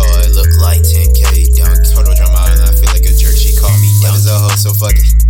call, it look like 10k. Down total drama, and I feel like a jerk. She called me dumb What is a hoe, so fuck it.